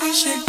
we should